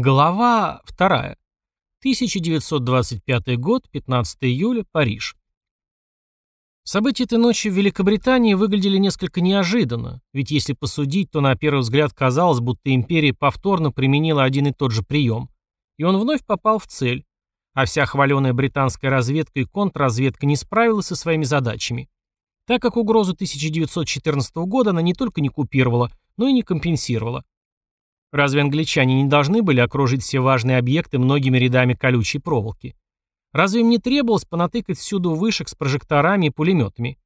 Глава 2. 1925 год, 15 июля, Париж. События этой ночи в Великобритании выглядели несколько неожиданно, ведь если посудить, то на первый взгляд казалось, будто империя повторно применила один и тот же прием, и он вновь попал в цель, а вся хваленая британская разведка и контрразведка не справилась со своими задачами, так как угрозу 1914 года она не только не купировала, но и не компенсировала. Разве англичане не должны были окружить все важные объекты многими рядами колючей проволоки? Разве им не требовалось понатыкать всюду вышек с прожекторами и пулеметами?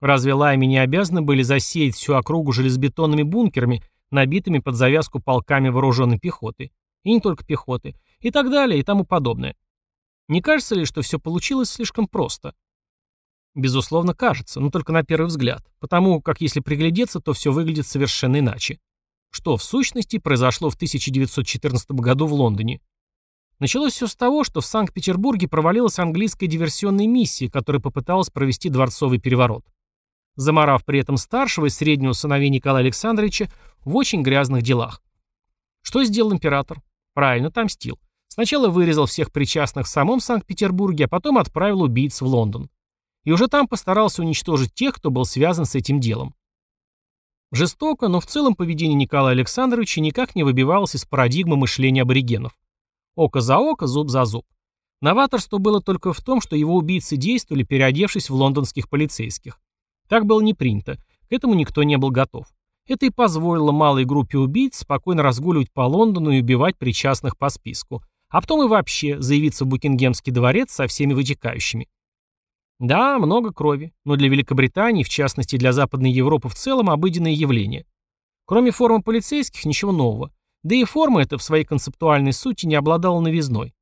Разве лайми не обязаны были засеять всю округу железобетонными бункерами, набитыми под завязку полками вооруженной пехоты? И не только пехоты. И так далее, и тому подобное. Не кажется ли, что все получилось слишком просто? Безусловно, кажется, но только на первый взгляд. Потому как если приглядеться, то все выглядит совершенно иначе что в сущности произошло в 1914 году в Лондоне. Началось все с того, что в Санкт-Петербурге провалилась английская диверсионная миссия, которая попыталась провести дворцовый переворот. Заморав при этом старшего и среднего сыновей Николая Александровича в очень грязных делах. Что сделал император? Правильно, отомстил. Сначала вырезал всех причастных в самом Санкт-Петербурге, а потом отправил убийц в Лондон. И уже там постарался уничтожить тех, кто был связан с этим делом. Жестоко, но в целом поведение Николая Александровича никак не выбивалось из парадигмы мышления аборигенов. Око за око, зуб за зуб. Новаторство было только в том, что его убийцы действовали, переодевшись в лондонских полицейских. Так было не принято, к этому никто не был готов. Это и позволило малой группе убийц спокойно разгуливать по Лондону и убивать причастных по списку, а потом и вообще заявиться в Букингемский дворец со всеми вытекающими. Да, много крови, но для Великобритании, в частности для Западной Европы в целом, обыденное явление. Кроме формы полицейских, ничего нового. Да и форма эта в своей концептуальной сути не обладала новизной.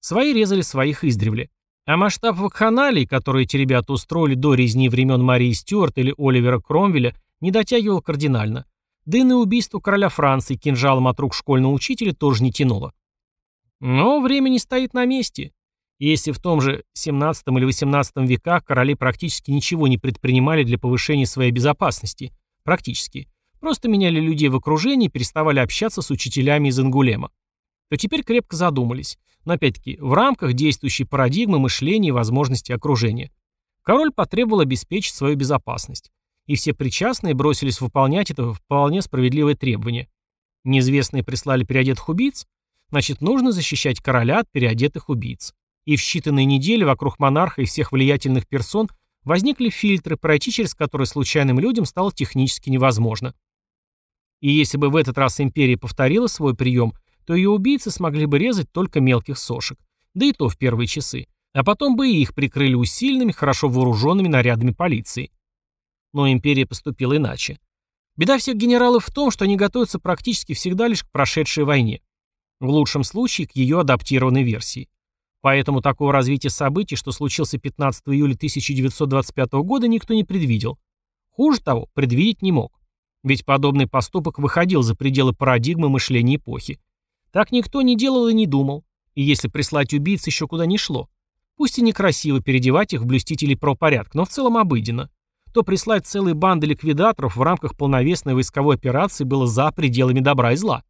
Свои резали своих издревле. А масштаб вакханалий, которые эти ребята устроили до резни времен Марии Стюарт или Оливера Кромвеля, не дотягивал кардинально. Да и на убийство короля Франции кинжалом от рук школьного учителя тоже не тянуло. Но время не стоит на месте. Если в том же 17 или 18 веках короли практически ничего не предпринимали для повышения своей безопасности, практически, просто меняли людей в окружении и переставали общаться с учителями из Ангулема, то теперь крепко задумались, но опять-таки в рамках действующей парадигмы мышления и возможностей окружения. Король потребовал обеспечить свою безопасность, и все причастные бросились выполнять это вполне справедливое требование. Неизвестные прислали переодетых убийц, значит нужно защищать короля от переодетых убийц и в считанные недели вокруг монарха и всех влиятельных персон возникли фильтры, пройти через которые случайным людям стало технически невозможно. И если бы в этот раз империя повторила свой прием, то ее убийцы смогли бы резать только мелких сошек, да и то в первые часы, а потом бы и их прикрыли усиленными, хорошо вооруженными нарядами полиции. Но империя поступила иначе. Беда всех генералов в том, что они готовятся практически всегда лишь к прошедшей войне. В лучшем случае к ее адаптированной версии. Поэтому такого развития событий, что случился 15 июля 1925 года, никто не предвидел. Хуже того, предвидеть не мог. Ведь подобный поступок выходил за пределы парадигмы мышления эпохи. Так никто не делал и не думал. И если прислать убийц еще куда не шло. Пусть и некрасиво переодевать их в блюстителей правопорядка, но в целом обыденно. То прислать целые банды ликвидаторов в рамках полновесной войсковой операции было за пределами добра и зла.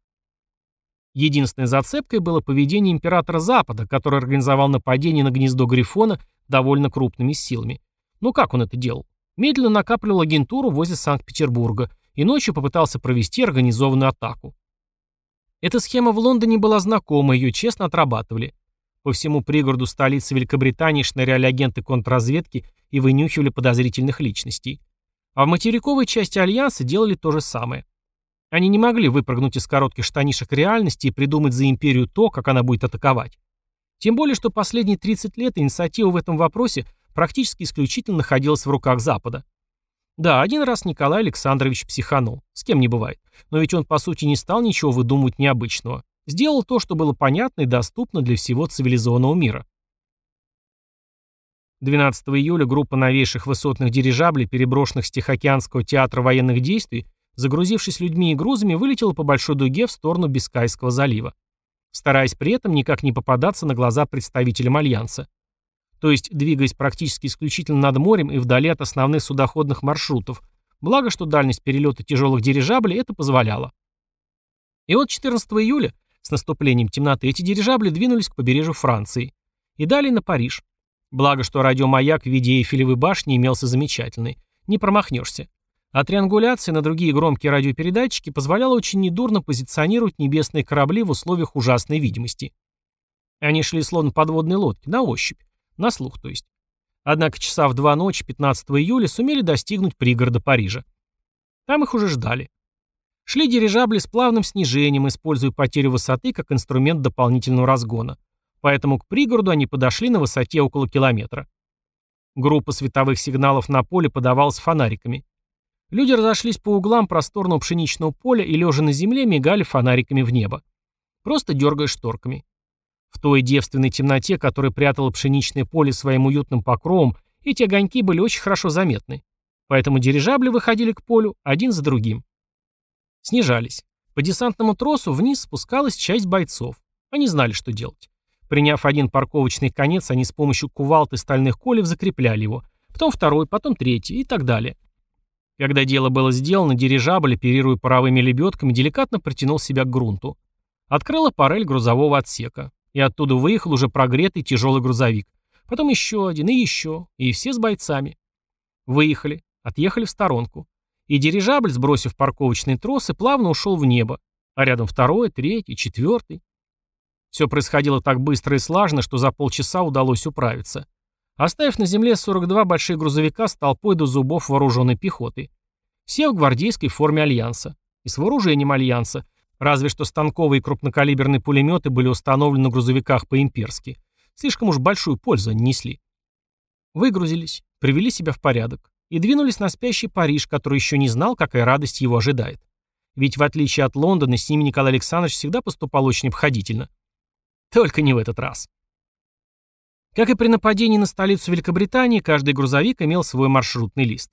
Единственной зацепкой было поведение императора Запада, который организовал нападение на гнездо Грифона довольно крупными силами. Ну как он это делал? Медленно накапливал агентуру возле Санкт-Петербурга и ночью попытался провести организованную атаку. Эта схема в Лондоне была знакома, ее честно отрабатывали. По всему пригороду столицы Великобритании шныряли агенты контрразведки и вынюхивали подозрительных личностей. А в материковой части Альянса делали то же самое. Они не могли выпрыгнуть из коротких штанишек реальности и придумать за империю то, как она будет атаковать. Тем более, что последние 30 лет инициатива в этом вопросе практически исключительно находилась в руках Запада. Да, один раз Николай Александрович психанул. С кем не бывает. Но ведь он, по сути, не стал ничего выдумывать необычного. Сделал то, что было понятно и доступно для всего цивилизованного мира. 12 июля группа новейших высотных дирижаблей, переброшенных с Тихоокеанского театра военных действий, загрузившись людьми и грузами, вылетела по большой дуге в сторону Бискайского залива, стараясь при этом никак не попадаться на глаза представителям Альянса. То есть двигаясь практически исключительно над морем и вдали от основных судоходных маршрутов, благо что дальность перелета тяжелых дирижаблей это позволяла. И вот 14 июля С наступлением темноты эти дирижабли двинулись к побережью Франции. И далее на Париж. Благо, что радиомаяк в виде Эйфелевой башни имелся замечательный. Не промахнешься. А триангуляция на другие громкие радиопередатчики позволяла очень недурно позиционировать небесные корабли в условиях ужасной видимости. Они шли словно подводные лодки, на ощупь, на слух то есть. Однако часа в два ночи 15 июля сумели достигнуть пригорода Парижа. Там их уже ждали. Шли дирижабли с плавным снижением, используя потерю высоты как инструмент дополнительного разгона. Поэтому к пригороду они подошли на высоте около километра. Группа световых сигналов на поле подавалась фонариками. Люди разошлись по углам просторного пшеничного поля и, лежа на земле, мигали фонариками в небо. Просто дергая шторками. В той девственной темноте, которая прятала пшеничное поле своим уютным покровом, эти огоньки были очень хорошо заметны. Поэтому дирижабли выходили к полю один за другим. Снижались. По десантному тросу вниз спускалась часть бойцов. Они знали, что делать. Приняв один парковочный конец, они с помощью кувалд и стальных колев закрепляли его. Потом второй, потом третий и так далее. Когда дело было сделано, дирижабль, оперируя паровыми лебедками, деликатно притянул себя к грунту. Открыла парель грузового отсека. И оттуда выехал уже прогретый тяжелый грузовик. Потом еще один и еще. И все с бойцами. Выехали. Отъехали в сторонку. И дирижабль, сбросив парковочные тросы, плавно ушел в небо. А рядом второй, третий, четвертый. Все происходило так быстро и слаженно, что за полчаса удалось управиться оставив на земле 42 больших грузовика с толпой до зубов вооруженной пехоты. Все в гвардейской форме Альянса. И с вооружением Альянса. Разве что станковые и крупнокалиберные пулеметы были установлены на грузовиках по-имперски. Слишком уж большую пользу они несли. Выгрузились, привели себя в порядок и двинулись на спящий Париж, который еще не знал, какая радость его ожидает. Ведь в отличие от Лондона, с ними Николай Александрович всегда поступал очень обходительно. Только не в этот раз. Как и при нападении на столицу Великобритании, каждый грузовик имел свой маршрутный лист.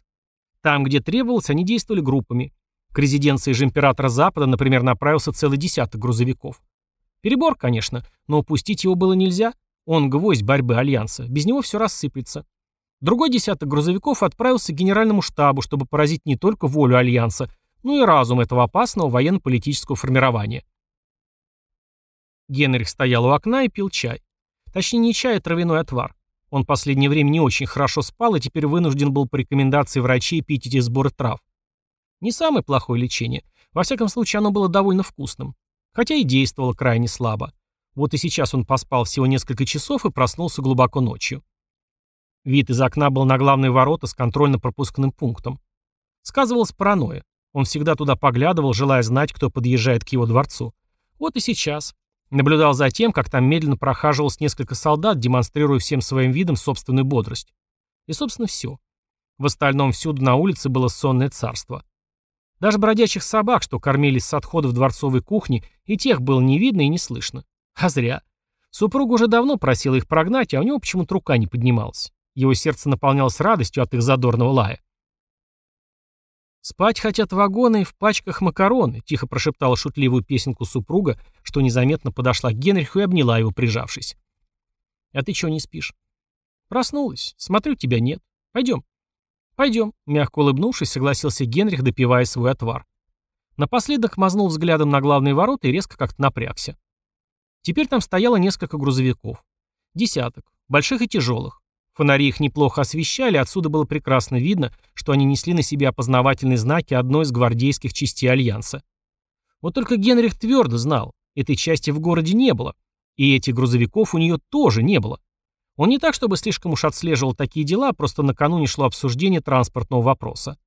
Там, где требовалось, они действовали группами. К резиденции же императора Запада, например, направился целый десяток грузовиков. Перебор, конечно, но упустить его было нельзя. Он гвоздь борьбы Альянса. Без него все рассыплется. Другой десяток грузовиков отправился к генеральному штабу, чтобы поразить не только волю Альянса, но и разум этого опасного военно-политического формирования. Генрих стоял у окна и пил чай. Точнее, не чай, а травяной отвар. Он в последнее время не очень хорошо спал и теперь вынужден был по рекомендации врачей пить эти сборы трав. Не самое плохое лечение. Во всяком случае, оно было довольно вкусным. Хотя и действовало крайне слабо. Вот и сейчас он поспал всего несколько часов и проснулся глубоко ночью. Вид из окна был на главные ворота с контрольно-пропускным пунктом. Сказывалась паранойя. Он всегда туда поглядывал, желая знать, кто подъезжает к его дворцу. Вот и сейчас. Наблюдал за тем, как там медленно прохаживалось несколько солдат, демонстрируя всем своим видом собственную бодрость. И, собственно, все. В остальном всюду на улице было сонное царство. Даже бродячих собак, что кормились с отходов дворцовой кухни, и тех было не видно и не слышно. А зря. Супруга уже давно просила их прогнать, а у него почему-то рука не поднималась. Его сердце наполнялось радостью от их задорного лая. «Спать хотят вагоны в пачках макароны», — тихо прошептала шутливую песенку супруга, что незаметно подошла к Генриху и обняла его, прижавшись. «А ты чего не спишь?» «Проснулась. Смотрю, тебя нет. Пойдем». «Пойдем», — мягко улыбнувшись, согласился Генрих, допивая свой отвар. Напоследок мазнул взглядом на главные ворота и резко как-то напрягся. Теперь там стояло несколько грузовиков. Десяток, больших и тяжелых. Фонари их неплохо освещали, отсюда было прекрасно видно, что они несли на себе опознавательные знаки одной из гвардейских частей Альянса. Вот только Генрих твердо знал, этой части в городе не было, и этих грузовиков у нее тоже не было. Он не так, чтобы слишком уж отслеживал такие дела, просто накануне шло обсуждение транспортного вопроса.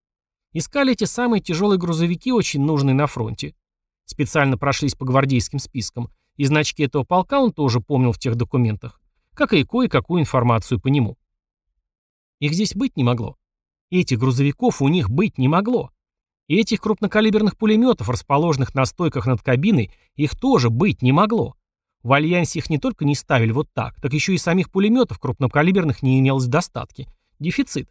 Искали эти самые тяжелые грузовики, очень нужные на фронте. Специально прошлись по гвардейским спискам, и значки этого полка он тоже помнил в тех документах как и кое-какую информацию по нему. Их здесь быть не могло. Этих грузовиков у них быть не могло. И этих крупнокалиберных пулеметов, расположенных на стойках над кабиной, их тоже быть не могло. В Альянсе их не только не ставили вот так, так еще и самих пулеметов крупнокалиберных не имелось в достатке. Дефицит.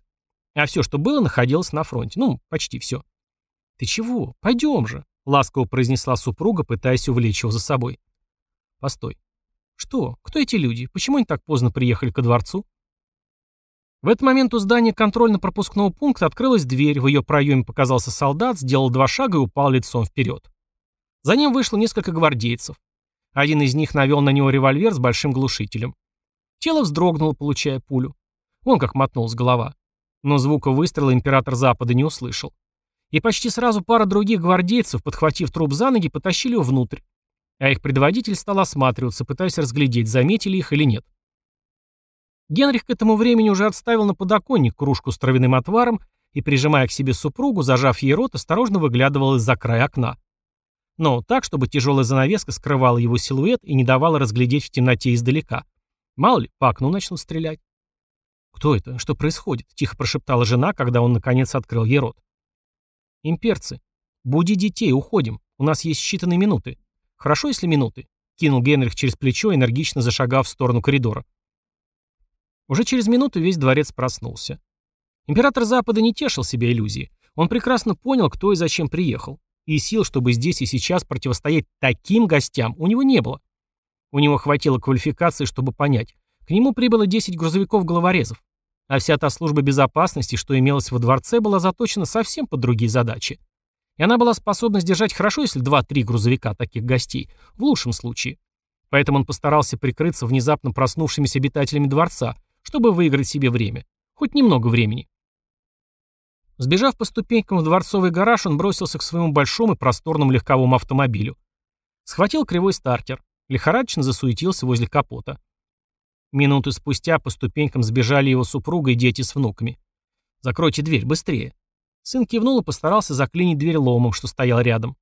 А все, что было, находилось на фронте. Ну, почти все. «Ты чего? Пойдем же», — ласково произнесла супруга, пытаясь увлечь его за собой. «Постой. Что? Кто эти люди? Почему они так поздно приехали ко дворцу? В этот момент у здания контрольно-пропускного пункта открылась дверь, в ее проеме показался солдат, сделал два шага и упал лицом вперед. За ним вышло несколько гвардейцев. Один из них навел на него револьвер с большим глушителем. Тело вздрогнуло, получая пулю. Вон как мотнулась голова. Но звука выстрела император Запада не услышал. И почти сразу пара других гвардейцев, подхватив труп за ноги, потащили его внутрь. А их предводитель стал осматриваться, пытаясь разглядеть, заметили их или нет. Генрих к этому времени уже отставил на подоконник кружку с травяным отваром и, прижимая к себе супругу, зажав ей рот, осторожно выглядывал из-за края окна. Но так, чтобы тяжелая занавеска скрывала его силуэт и не давала разглядеть в темноте издалека. Мало ли, по окну начнут стрелять. «Кто это? Что происходит?» — тихо прошептала жена, когда он наконец открыл ей рот. «Имперцы. Буди детей, уходим. У нас есть считанные минуты. Хорошо, если минуты?» — кинул Генрих через плечо, энергично зашагав в сторону коридора. Уже через минуту весь дворец проснулся. Император Запада не тешил себя иллюзии. Он прекрасно понял, кто и зачем приехал. И сил, чтобы здесь и сейчас противостоять таким гостям, у него не было. У него хватило квалификации, чтобы понять. К нему прибыло 10 грузовиков-головорезов. А вся та служба безопасности, что имелась во дворце, была заточена совсем под другие задачи. И она была способна сдержать хорошо, если 2-3 грузовика таких гостей, в лучшем случае. Поэтому он постарался прикрыться внезапно проснувшимися обитателями дворца, чтобы выиграть себе время. Хоть немного времени. Сбежав по ступенькам в дворцовый гараж, он бросился к своему большому и просторному легковому автомобилю. Схватил кривой стартер, лихорадочно засуетился возле капота. Минуты спустя по ступенькам сбежали его супруга и дети с внуками. «Закройте дверь, быстрее!» Сын кивнул и постарался заклинить дверь ломом, что стоял рядом.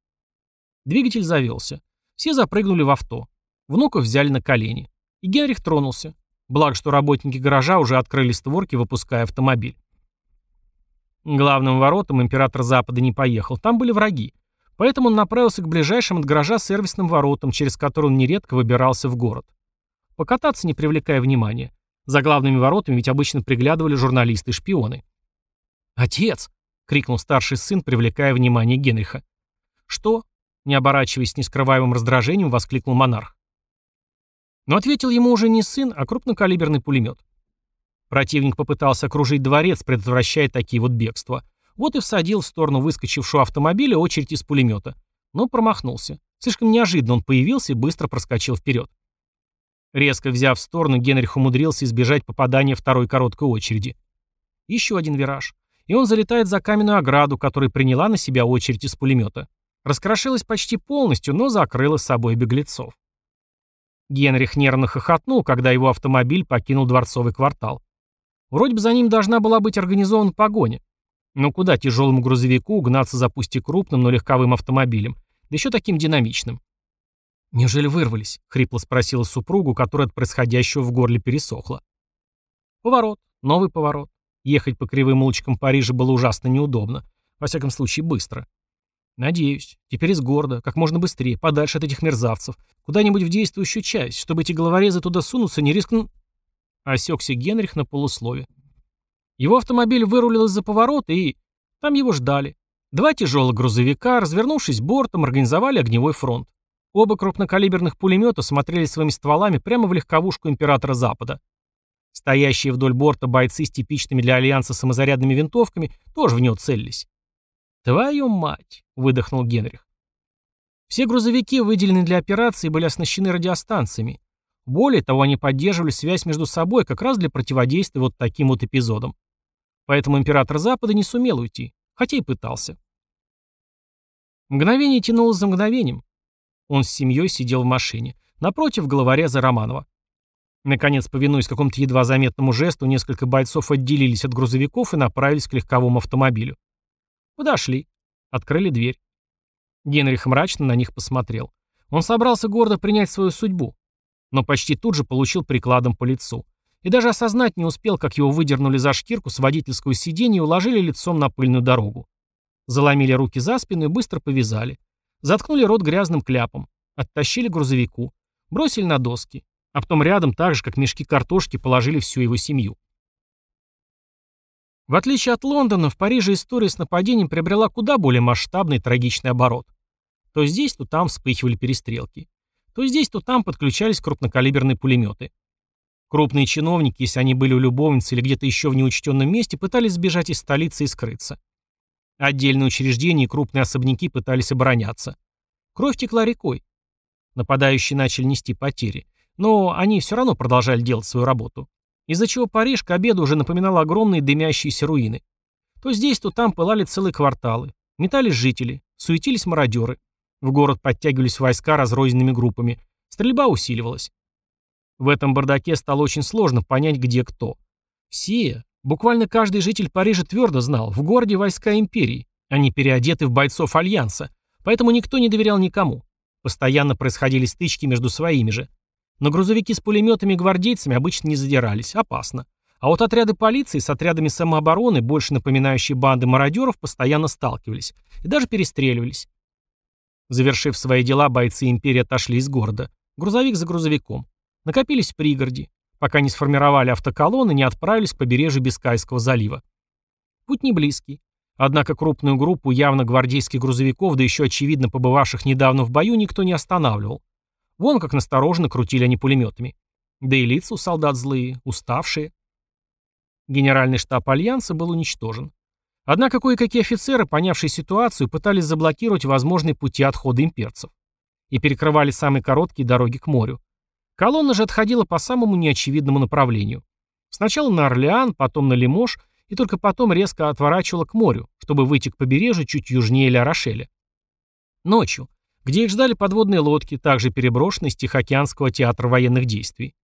Двигатель завелся. Все запрыгнули в авто. Внуков взяли на колени. И Генрих тронулся. Благо, что работники гаража уже открыли створки, выпуская автомобиль. Главным воротам император Запада не поехал, там были враги. Поэтому он направился к ближайшим от гаража сервисным воротам, через которые он нередко выбирался в город. Покататься, не привлекая внимания. За главными воротами ведь обычно приглядывали журналисты и шпионы. «Отец!» — крикнул старший сын, привлекая внимание Генриха. «Что?» — не оборачиваясь с нескрываемым раздражением, воскликнул монарх. Но ответил ему уже не сын, а крупнокалиберный пулемет. Противник попытался окружить дворец, предотвращая такие вот бегства. Вот и всадил в сторону выскочившего автомобиля очередь из пулемета. Но промахнулся. Слишком неожиданно он появился и быстро проскочил вперед. Резко взяв в сторону, Генрих умудрился избежать попадания второй короткой очереди. Еще один вираж. И он залетает за каменную ограду, которая приняла на себя очередь из пулемета. Раскрошилась почти полностью, но закрыла с собой беглецов. Генрих нервно хохотнул, когда его автомобиль покинул дворцовый квартал. Вроде бы за ним должна была быть организована погоня. Но куда тяжелому грузовику гнаться за пусть и крупным, но легковым автомобилем, да еще таким динамичным? «Неужели вырвались?» — хрипло спросила супругу, которая от происходящего в горле пересохла. Поворот, новый поворот. Ехать по кривым улочкам Парижа было ужасно неудобно. Во всяком случае, быстро. Надеюсь. Теперь из города, как можно быстрее, подальше от этих мерзавцев. Куда-нибудь в действующую часть, чтобы эти головорезы туда сунутся, не рискнут... Осекся Генрих на полуслове. Его автомобиль вырулил из-за поворота, и... Там его ждали. Два тяжелых грузовика, развернувшись бортом, организовали огневой фронт. Оба крупнокалиберных пулемета смотрели своими стволами прямо в легковушку императора Запада. Стоящие вдоль борта бойцы с типичными для Альянса самозарядными винтовками тоже в него целились. «Твою мать!» — выдохнул Генрих. Все грузовики, выделенные для операции, были оснащены радиостанциями. Более того, они поддерживали связь между собой как раз для противодействия вот таким вот эпизодам. Поэтому император Запада не сумел уйти, хотя и пытался. Мгновение тянулось за мгновением. Он с семьей сидел в машине. Напротив головореза Романова. Наконец, повинуясь какому-то едва заметному жесту, несколько бойцов отделились от грузовиков и направились к легковому автомобилю. Подошли. Открыли дверь. Генрих мрачно на них посмотрел. Он собрался гордо принять свою судьбу но почти тут же получил прикладом по лицу. И даже осознать не успел, как его выдернули за шкирку с водительского сиденья и уложили лицом на пыльную дорогу. Заломили руки за спину и быстро повязали. Заткнули рот грязным кляпом. Оттащили грузовику. Бросили на доски. А потом рядом, так же, как мешки картошки, положили всю его семью. В отличие от Лондона, в Париже история с нападением приобрела куда более масштабный трагичный оборот. То здесь, то там вспыхивали перестрелки. То здесь, то там подключались крупнокалиберные пулеметы. Крупные чиновники, если они были у любовницы или где-то еще в неучтенном месте, пытались сбежать из столицы и скрыться. Отдельные учреждения и крупные особняки пытались обороняться. Кровь текла рекой. Нападающие начали нести потери. Но они все равно продолжали делать свою работу. Из-за чего Париж к обеду уже напоминал огромные дымящиеся руины. То здесь, то там пылали целые кварталы. Метались жители, суетились мародеры. В город подтягивались войска разрозненными группами. Стрельба усиливалась. В этом бардаке стало очень сложно понять, где кто. Все, буквально каждый житель Парижа твердо знал, в городе войска империи. Они переодеты в бойцов Альянса, поэтому никто не доверял никому. Постоянно происходили стычки между своими же. Но грузовики с пулеметами и гвардейцами обычно не задирались, опасно. А вот отряды полиции с отрядами самообороны, больше напоминающие банды мародеров, постоянно сталкивались и даже перестреливались. Завершив свои дела, бойцы империи отошли из города. Грузовик за грузовиком. Накопились в пригороде, пока не сформировали автоколонны и не отправились к побережью Бискайского залива. Путь не близкий. Однако крупную группу явно гвардейских грузовиков, да еще очевидно побывавших недавно в бою, никто не останавливал. Вон как настороженно крутили они пулеметами. Да и лица у солдат злые, уставшие. Генеральный штаб Альянса был уничтожен. Однако кое-какие офицеры, понявшие ситуацию, пытались заблокировать возможные пути отхода имперцев. И перекрывали самые короткие дороги к морю. Колонна же отходила по самому неочевидному направлению. Сначала на Орлеан, потом на Лимож и только потом резко отворачивала к морю, чтобы выйти к побережью чуть южнее Ля-Рошеля. Ночью, где их ждали подводные лодки, также переброшенные с Тихоокеанского театра военных действий.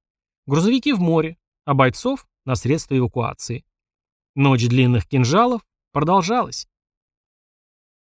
Грузовики в море, а бойцов на средства эвакуации. Ночь длинных кинжалов продолжалась.